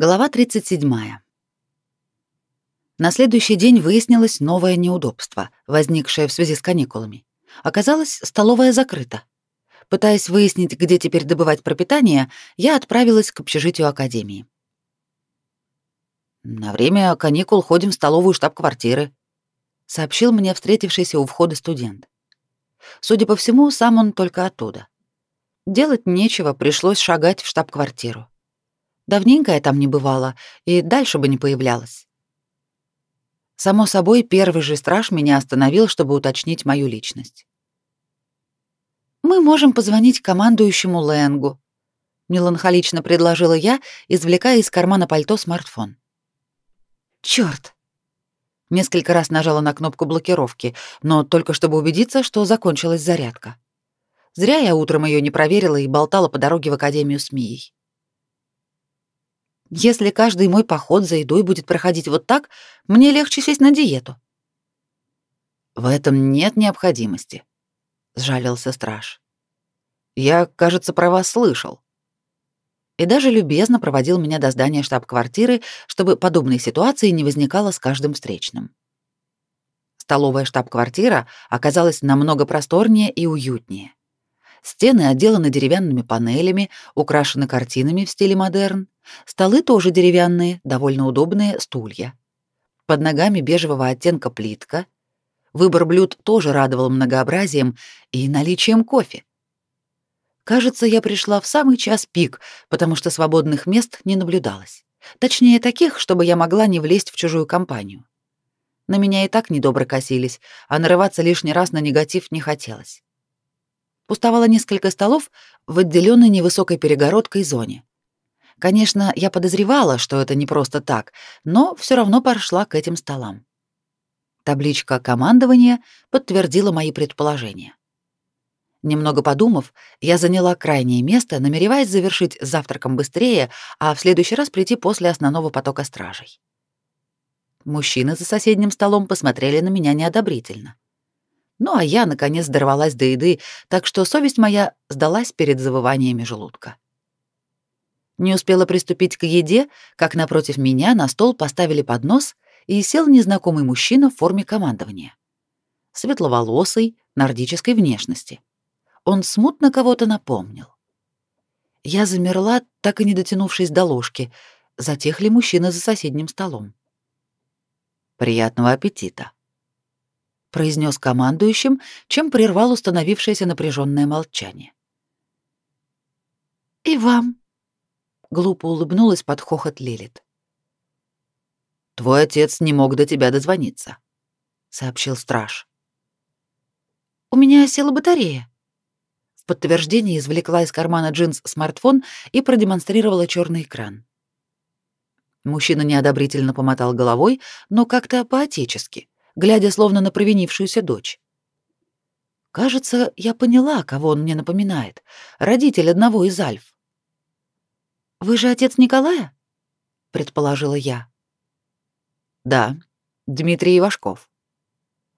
Глава 37. На следующий день выяснилось новое неудобство, возникшее в связи с каникулами. Оказалось, столовая закрыта. Пытаясь выяснить, где теперь добывать пропитание, я отправилась к общежитию академии. «На время каникул ходим в столовую штаб-квартиры», — сообщил мне встретившийся у входа студент. Судя по всему, сам он только оттуда. Делать нечего, пришлось шагать в штаб-квартиру. Давненько я там не бывала и дальше бы не появлялась. Само собой, первый же страж меня остановил, чтобы уточнить мою личность. «Мы можем позвонить командующему Лэнгу», — меланхолично предложила я, извлекая из кармана пальто смартфон. «Чёрт!» Несколько раз нажала на кнопку блокировки, но только чтобы убедиться, что закончилась зарядка. Зря я утром ее не проверила и болтала по дороге в академию с Мией. Если каждый мой поход за едой будет проходить вот так, мне легче сесть на диету. В этом нет необходимости, сжалился страж. Я, кажется, про вас слышал. И даже любезно проводил меня до здания штаб-квартиры, чтобы подобной ситуации не возникало с каждым встречным. Столовая штаб-квартира оказалась намного просторнее и уютнее. Стены отделаны деревянными панелями, украшены картинами в стиле модерн. Столы тоже деревянные, довольно удобные стулья. Под ногами бежевого оттенка плитка. Выбор блюд тоже радовал многообразием и наличием кофе. Кажется, я пришла в самый час пик, потому что свободных мест не наблюдалось. Точнее, таких, чтобы я могла не влезть в чужую компанию. На меня и так недобро косились, а нарываться лишний раз на негатив не хотелось. Пустовало несколько столов в отделенной невысокой перегородкой зоне. Конечно, я подозревала, что это не просто так, но все равно пошла к этим столам. Табличка командования подтвердила мои предположения. Немного подумав, я заняла крайнее место, намереваясь завершить завтраком быстрее, а в следующий раз прийти после основного потока стражей. Мужчины за соседним столом посмотрели на меня неодобрительно. Ну а я, наконец, дорвалась до еды, так что совесть моя сдалась перед завываниями желудка. Не успела приступить к еде, как напротив меня на стол поставили поднос и сел незнакомый мужчина в форме командования. Светловолосый, нордической внешности. Он смутно кого-то напомнил. Я замерла, так и не дотянувшись до ложки. Затихли мужчины за соседним столом. «Приятного аппетита!» Произнес командующим, чем прервал установившееся напряженное молчание. И вам, глупо улыбнулась под хохот Лилит. Твой отец не мог до тебя дозвониться, сообщил страж. У меня села батарея. В подтверждение извлекла из кармана джинс смартфон и продемонстрировала черный экран. Мужчина неодобрительно помотал головой, но как-то по-отечески, глядя словно на провинившуюся дочь. Кажется, я поняла, кого он мне напоминает. Родитель одного из альф. «Вы же отец Николая?» — предположила я. «Да, Дмитрий Ивашков».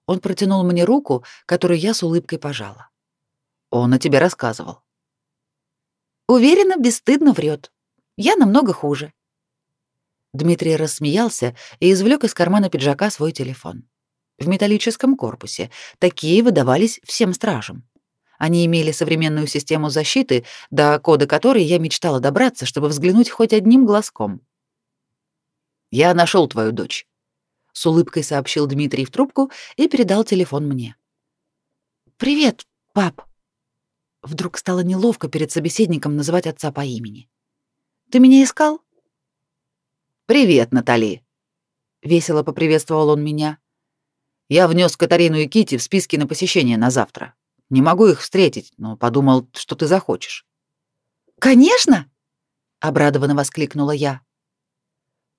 Он протянул мне руку, которую я с улыбкой пожала. «Он о тебе рассказывал». «Уверена, бесстыдно врет. Я намного хуже». Дмитрий рассмеялся и извлек из кармана пиджака свой телефон в металлическом корпусе. Такие выдавались всем стражам. Они имели современную систему защиты, до кода которой я мечтала добраться, чтобы взглянуть хоть одним глазком. «Я нашел твою дочь», — с улыбкой сообщил Дмитрий в трубку и передал телефон мне. «Привет, пап». Вдруг стало неловко перед собеседником называть отца по имени. «Ты меня искал?» «Привет, Натали», — весело поприветствовал он меня. Я внес Катарину и Кити в списки на посещение на завтра. Не могу их встретить, но подумал, что ты захочешь. Конечно, обрадованно воскликнула я.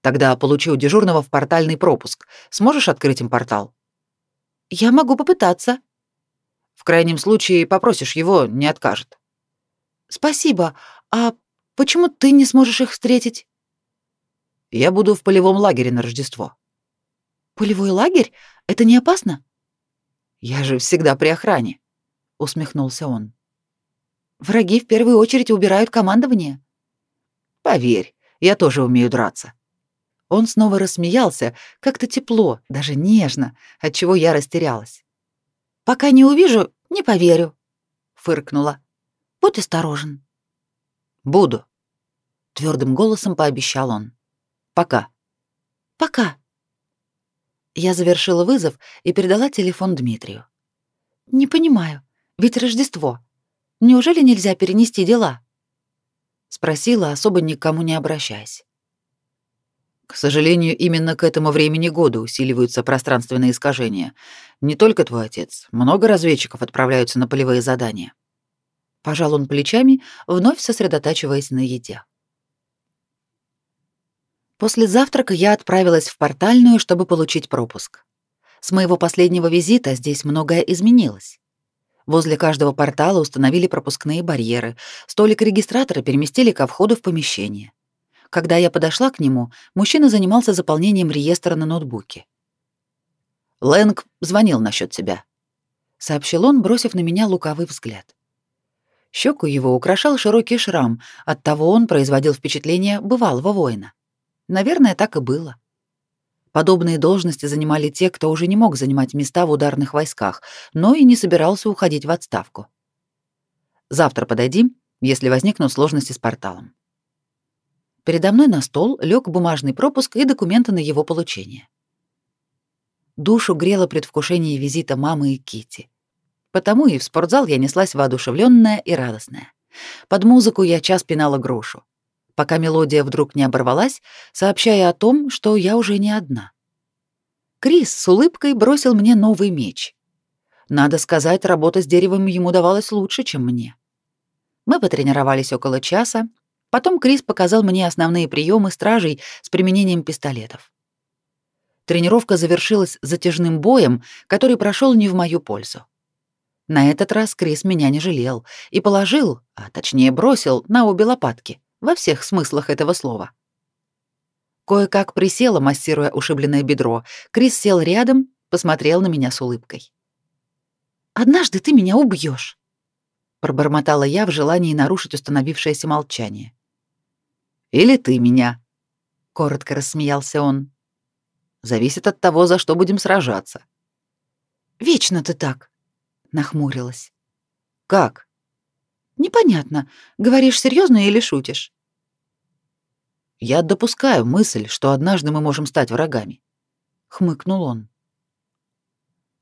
Тогда получи у дежурного в портальный пропуск. Сможешь открыть им портал? Я могу попытаться. В крайнем случае попросишь его, не откажет. Спасибо. А почему ты не сможешь их встретить? Я буду в полевом лагере на Рождество. Полевой лагерь? Это не опасно? Я же всегда при охране, усмехнулся он. Враги в первую очередь убирают командование. Поверь, Я тоже умею драться. Он снова рассмеялся, как-то тепло, даже нежно, от чего я растерялась. Пока не увижу, не поверю, фыркнула. Будь осторожен. Буду, твердым голосом пообещал он. Пока. Пока. Я завершила вызов и передала телефон Дмитрию. Не понимаю, ведь Рождество. Неужели нельзя перенести дела? спросила, особо никому не обращаясь. К сожалению, именно к этому времени года усиливаются пространственные искажения. Не только твой отец, много разведчиков отправляются на полевые задания. Пожал он плечами, вновь сосредотачиваясь на еде. После завтрака я отправилась в портальную, чтобы получить пропуск. С моего последнего визита здесь многое изменилось. Возле каждого портала установили пропускные барьеры, столик регистратора переместили ко входу в помещение. Когда я подошла к нему, мужчина занимался заполнением реестра на ноутбуке. «Лэнг звонил насчет тебя», — сообщил он, бросив на меня лукавый взгляд. Щеку его украшал широкий шрам, оттого он производил впечатление бывалого воина. Наверное, так и было. Подобные должности занимали те, кто уже не мог занимать места в ударных войсках, но и не собирался уходить в отставку. Завтра подойди, если возникнут сложности с порталом. Передо мной на стол лег бумажный пропуск и документы на его получение. Душу грело предвкушение визита мамы и Кити. Потому и в спортзал я неслась воодушевленная и радостная. Под музыку я час пинала грушу пока мелодия вдруг не оборвалась, сообщая о том, что я уже не одна. Крис с улыбкой бросил мне новый меч. Надо сказать, работа с деревом ему давалась лучше, чем мне. Мы потренировались около часа, потом Крис показал мне основные приемы стражей с применением пистолетов. Тренировка завершилась затяжным боем, который прошел не в мою пользу. На этот раз Крис меня не жалел и положил, а точнее бросил, на обе лопатки во всех смыслах этого слова. Кое-как присела, массируя ушибленное бедро. Крис сел рядом, посмотрел на меня с улыбкой. «Однажды ты меня убьешь, пробормотала я в желании нарушить установившееся молчание. «Или ты меня», — коротко рассмеялся он. «Зависит от того, за что будем сражаться». «Вечно ты так», — нахмурилась. «Как?» Непонятно, говоришь серьезно или шутишь? Я допускаю мысль, что однажды мы можем стать врагами, хмыкнул он.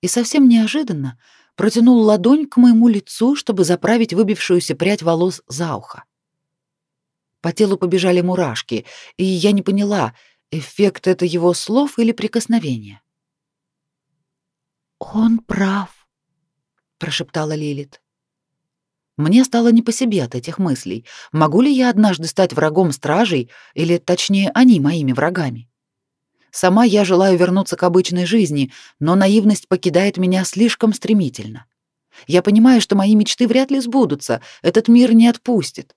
И совсем неожиданно протянул ладонь к моему лицу, чтобы заправить выбившуюся прядь волос за ухо. По телу побежали мурашки, и я не поняла, эффект это его слов или прикосновения. Он прав, прошептала Лилит. Мне стало не по себе от этих мыслей. Могу ли я однажды стать врагом стражей, или, точнее, они моими врагами? Сама я желаю вернуться к обычной жизни, но наивность покидает меня слишком стремительно. Я понимаю, что мои мечты вряд ли сбудутся, этот мир не отпустит.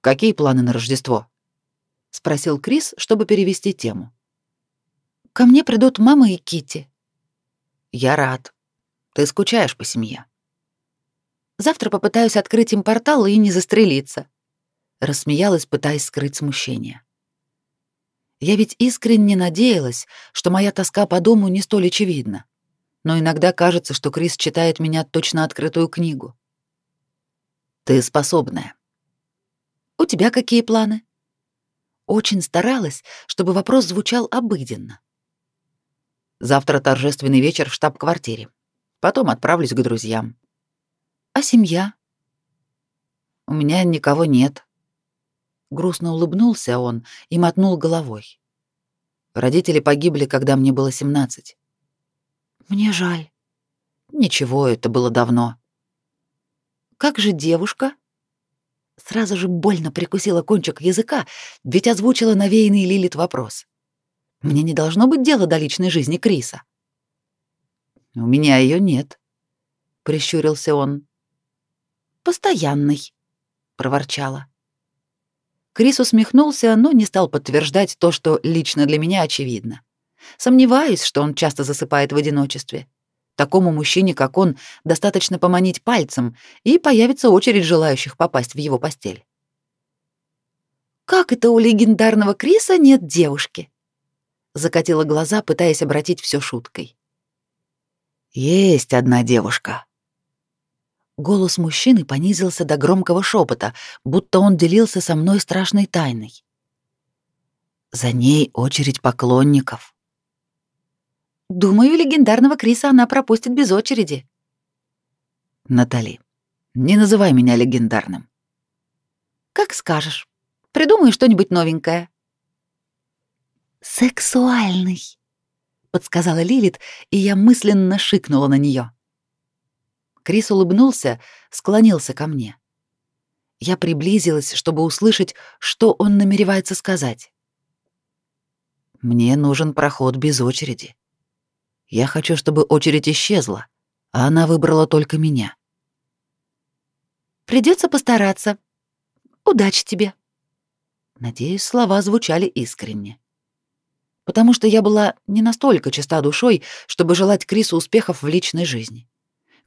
Какие планы на Рождество? спросил Крис, чтобы перевести тему. Ко мне придут мама и Кити. Я рад. Ты скучаешь по семье. Завтра попытаюсь открыть им портал и не застрелиться. Рассмеялась, пытаясь скрыть смущение. Я ведь искренне надеялась, что моя тоска по дому не столь очевидна. Но иногда кажется, что Крис читает меня точно открытую книгу. Ты способная. У тебя какие планы? Очень старалась, чтобы вопрос звучал обыденно. Завтра торжественный вечер в штаб-квартире. Потом отправлюсь к друзьям. А семья? У меня никого нет. Грустно улыбнулся он и мотнул головой. Родители погибли, когда мне было 17. Мне жаль. Ничего, это было давно. Как же девушка? Сразу же больно прикусила кончик языка, ведь озвучила навеянный Лилит вопрос. Мне не должно быть дела до личной жизни Криса. У меня ее нет, прищурился он постоянный, проворчала. Крис усмехнулся, но не стал подтверждать то, что лично для меня очевидно. Сомневаюсь, что он часто засыпает в одиночестве. Такому мужчине, как он, достаточно поманить пальцем, и появится очередь желающих попасть в его постель. как это у легендарного Криса нет девушки?» Закатила глаза, пытаясь обратить все шуткой. «Есть одна девушка». Голос мужчины понизился до громкого шепота, будто он делился со мной страшной тайной. За ней очередь поклонников. Думаю, легендарного Криса она пропустит без очереди. Натали, не называй меня легендарным. Как скажешь. Придумай что-нибудь новенькое. Сексуальный, подсказала Лилит, и я мысленно шикнула на нее. Крис улыбнулся, склонился ко мне. Я приблизилась, чтобы услышать, что он намеревается сказать. Мне нужен проход без очереди. Я хочу, чтобы очередь исчезла, а она выбрала только меня. Придется постараться. Удачи тебе. Надеюсь, слова звучали искренне. Потому что я была не настолько чиста душой, чтобы желать Крису успехов в личной жизни.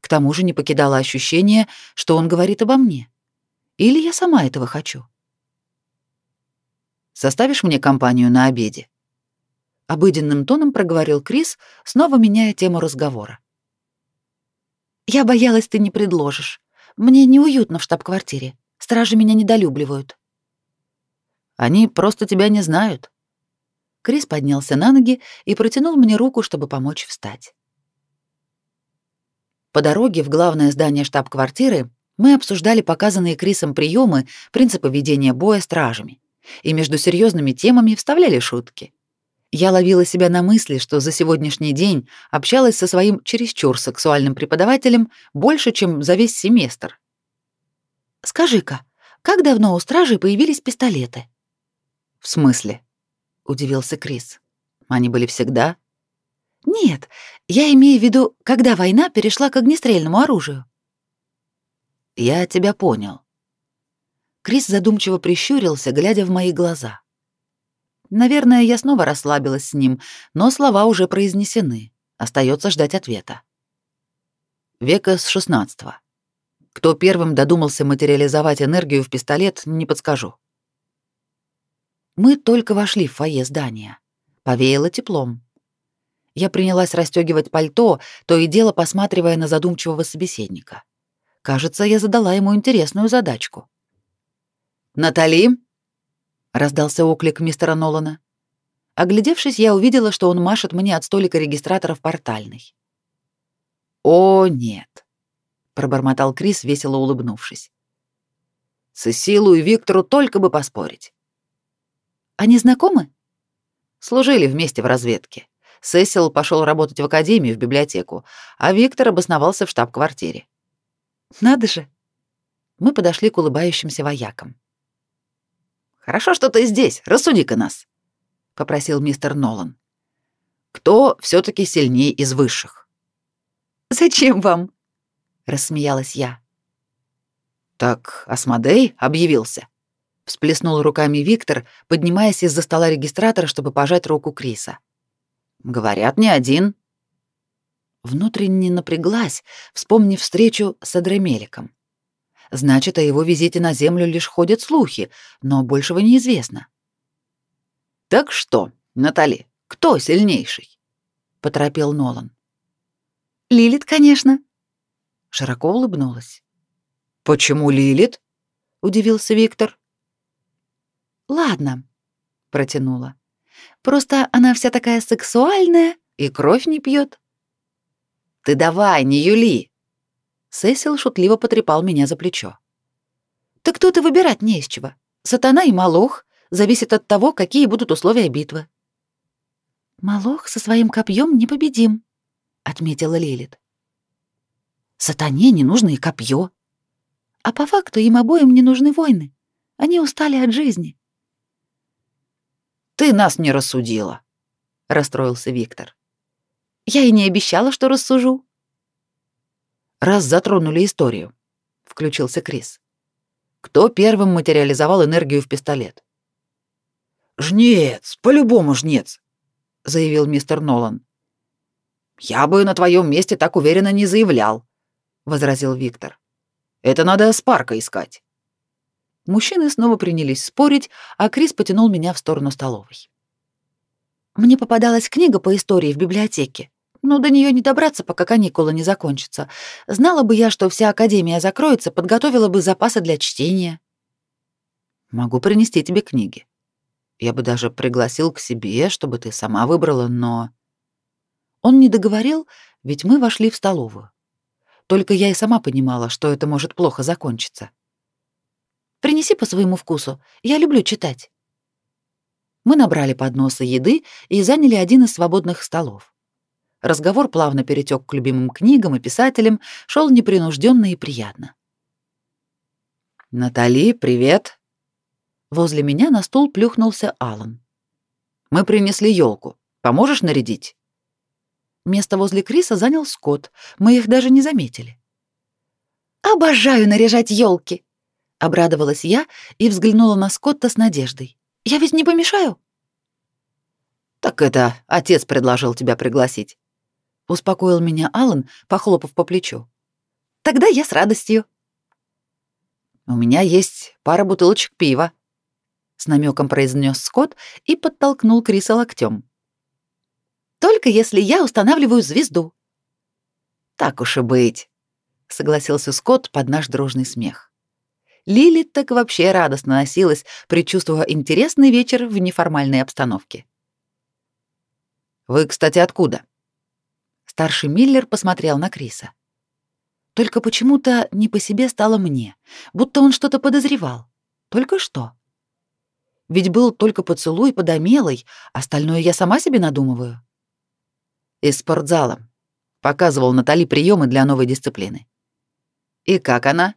К тому же не покидало ощущение, что он говорит обо мне. Или я сама этого хочу. Составишь мне компанию на обеде? Обыденным тоном проговорил Крис, снова меняя тему разговора. Я боялась, ты не предложишь. Мне неуютно в штаб-квартире. Стражи меня недолюбливают. Они просто тебя не знают. Крис поднялся на ноги и протянул мне руку, чтобы помочь встать. По дороге в главное здание штаб-квартиры мы обсуждали показанные Крисом приемы, принципы ведения боя стражами, и между серьезными темами вставляли шутки. Я ловила себя на мысли, что за сегодняшний день общалась со своим чересчур сексуальным преподавателем больше, чем за весь семестр. «Скажи-ка, как давно у стражей появились пистолеты?» «В смысле?» — удивился Крис. «Они были всегда?» «Нет, я имею в виду, когда война перешла к огнестрельному оружию». «Я тебя понял». Крис задумчиво прищурился, глядя в мои глаза. Наверное, я снова расслабилась с ним, но слова уже произнесены. Остается ждать ответа. Века с шестнадцатого. Кто первым додумался материализовать энергию в пистолет, не подскажу. Мы только вошли в фойе здания. Повеяло теплом. Я принялась расстегивать пальто, то и дело посматривая на задумчивого собеседника. Кажется, я задала ему интересную задачку. «Натали?» раздался оклик мистера Нолана. Оглядевшись, я увидела, что он машет мне от столика регистратора в портальной. «О, нет», — пробормотал Крис, весело улыбнувшись. «Сесилу и Виктору только бы поспорить». «Они знакомы?» «Служили вместе в разведке. Сесил пошел работать в академию, в библиотеку, а Виктор обосновался в штаб-квартире». «Надо же!» Мы подошли к улыбающимся воякам. Хорошо, что ты здесь. Рассуди-ка нас, попросил мистер Нолан. Кто все таки сильнее из высших? Зачем вам? рассмеялась я. Так Асмодей объявился. Всплеснул руками Виктор, поднимаясь из-за стола регистратора, чтобы пожать руку Криса. Говорят, не один. Внутренне напряглась, вспомнив встречу с Адремеликом. Значит, о его визите на Землю лишь ходят слухи, но большего неизвестно. «Так что, Натали, кто сильнейший?» — поторопил Нолан. «Лилит, конечно». Широко улыбнулась. «Почему Лилит?» — удивился Виктор. «Ладно», — протянула. «Просто она вся такая сексуальная и кровь не пьет. «Ты давай, не юли!» Сесил шутливо потрепал меня за плечо. «Так тут и выбирать не из чего. Сатана и Малох зависит от того, какие будут условия битвы». «Малох со своим копьем непобедим», — отметила Лилит. «Сатане не нужно и копье. А по факту им обоим не нужны войны. Они устали от жизни». «Ты нас не рассудила», — расстроился Виктор. «Я и не обещала, что рассужу», раз затронули историю, включился Крис. Кто первым материализовал энергию в пистолет? Жнец, по-любому жнец, заявил мистер Нолан. Я бы на твоем месте так уверенно не заявлял, возразил Виктор. Это надо Спарка искать. Мужчины снова принялись спорить, а Крис потянул меня в сторону столовой. Мне попадалась книга по истории в библиотеке. Но до нее не добраться, пока каникулы не закончатся. Знала бы я, что вся академия закроется, подготовила бы запасы для чтения. Могу принести тебе книги. Я бы даже пригласил к себе, чтобы ты сама выбрала, но Он не договорил, ведь мы вошли в столовую. Только я и сама понимала, что это может плохо закончиться. Принеси по своему вкусу. Я люблю читать. Мы набрали подносы еды и заняли один из свободных столов. Разговор плавно перетек к любимым книгам и писателям, шел непринужденно и приятно. «Натали, привет!» Возле меня на стул плюхнулся Алан. «Мы принесли елку. Поможешь нарядить?» Место возле Криса занял Скотт. Мы их даже не заметили. «Обожаю наряжать елки!» — обрадовалась я и взглянула на Скотта с надеждой. «Я ведь не помешаю?» «Так это отец предложил тебя пригласить», — успокоил меня Алан, похлопав по плечу. «Тогда я с радостью». «У меня есть пара бутылочек пива», — с намеком произнес Скотт и подтолкнул Криса локтем. Только если я устанавливаю звезду. Так уж и быть, согласился Скотт под наш дружный смех. Лили так вообще радостно носилась, предчувствуя интересный вечер в неформальной обстановке. Вы, кстати, откуда? Старший Миллер посмотрел на Криса. Только почему-то не по себе стало мне, будто он что-то подозревал. Только что. Ведь был только поцелуй под Амелой, остальное я сама себе надумываю из спортзала. Показывал Натали приемы для новой дисциплины. И как она?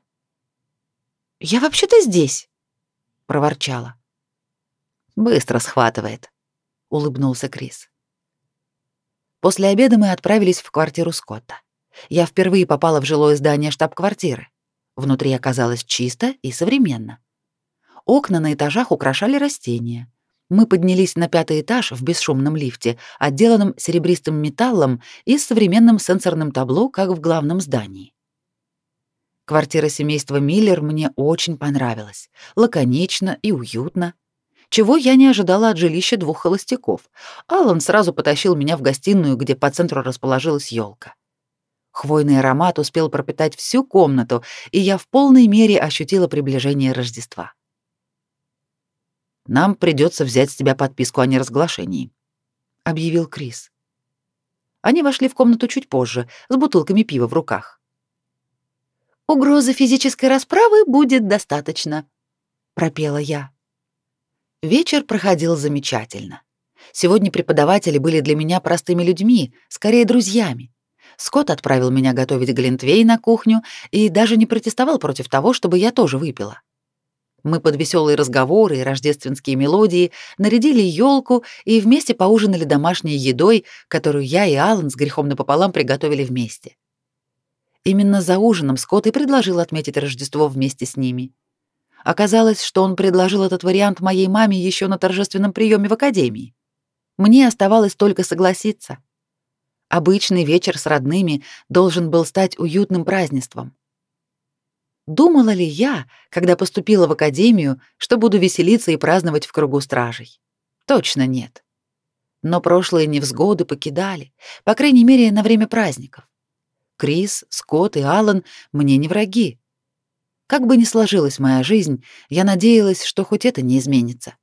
Я вообще-то здесь, проворчала. Быстро схватывает, улыбнулся Крис. После обеда мы отправились в квартиру Скотта. Я впервые попала в жилое здание штаб-квартиры. Внутри оказалось чисто и современно. Окна на этажах украшали растения. Мы поднялись на пятый этаж в бесшумном лифте, отделанном серебристым металлом и современным сенсорным табло, как в главном здании. Квартира семейства Миллер мне очень понравилась. Лаконично и уютно. Чего я не ожидала от жилища двух холостяков. Алан сразу потащил меня в гостиную, где по центру расположилась елка. Хвойный аромат успел пропитать всю комнату, и я в полной мере ощутила приближение Рождества. Нам придется взять с тебя подписку о неразглашении, объявил Крис. Они вошли в комнату чуть позже, с бутылками пива в руках. Угрозы физической расправы будет достаточно, пропела я. Вечер проходил замечательно. Сегодня преподаватели были для меня простыми людьми, скорее друзьями. Скотт отправил меня готовить глинтвей на кухню и даже не протестовал против того, чтобы я тоже выпила. Мы под веселые разговоры и рождественские мелодии нарядили елку и вместе поужинали домашней едой, которую я и Алан с грехом напополам приготовили вместе. Именно за ужином Скотт и предложил отметить Рождество вместе с ними. Оказалось, что он предложил этот вариант моей маме еще на торжественном приеме в академии. Мне оставалось только согласиться. Обычный вечер с родными должен был стать уютным празднеством. Думала ли я, когда поступила в академию, что буду веселиться и праздновать в кругу стражей? Точно нет. Но прошлые невзгоды покидали, по крайней мере, на время праздников. Крис, Скотт и Аллан мне не враги. Как бы ни сложилась моя жизнь, я надеялась, что хоть это не изменится.